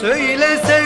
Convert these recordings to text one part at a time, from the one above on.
Söylese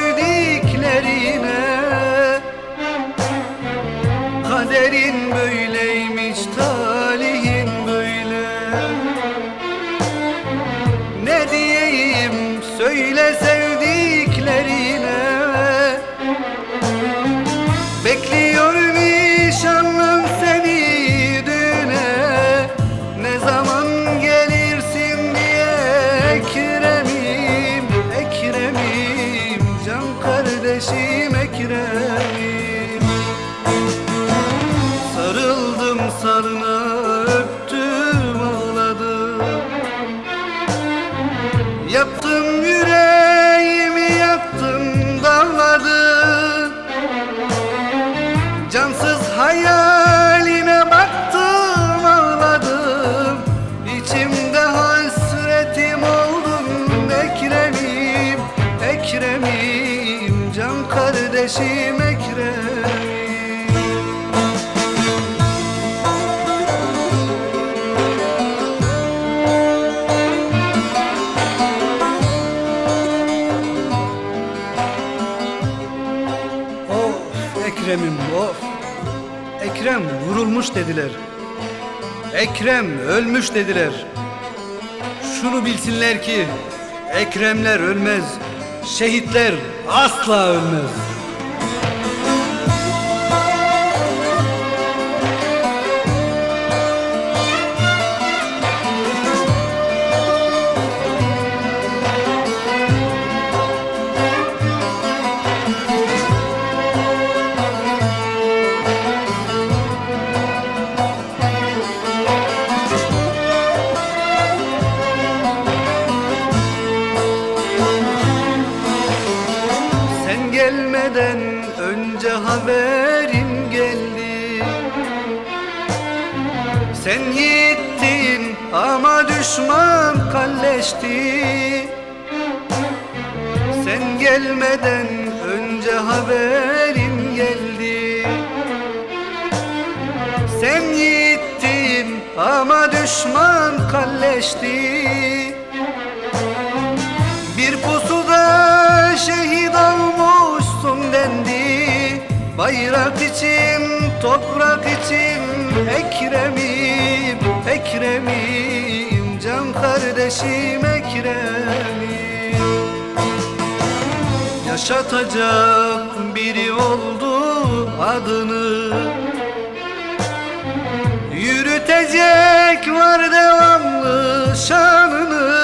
Cansız hayaline baktım ağladım. İçimde hasretim oldum Ekrem'im Ekrem'im. Can kardeşim Ekrem'im. Ekrem'im of. Ekrem vurulmuş dediler. Ekrem ölmüş dediler. Şunu bilsinler ki Ekremler ölmez Şehitler asla ölmez gelmeden önce haberin geldi. Sen gittin ama düşman kalleşti. Sen gelmeden önce haberin geldi. Sen gittin ama düşman kalleşti Bayrak için, toprak için Ekrem'im, Ekrem'im. Can kardeşim Ekrem'im. Yaşatacak biri oldu adını. Yürütecek var devamlı şanını.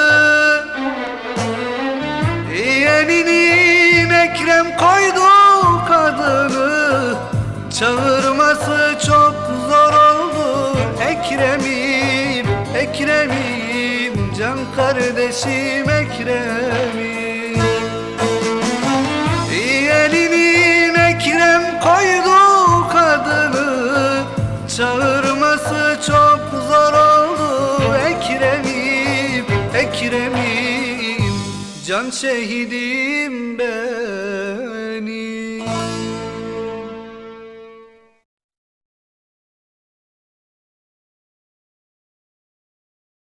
Yeğeninin Ekrem koydu Çağırması çok zor oldu. Ekrem'im, Ekrem'im Can kardeşim Ekrem'im. Yeğeninin Ekrem koydu kadını. Çağırması çok zor oldu. Ekrem'im, Ekrem'im Can şehidim ben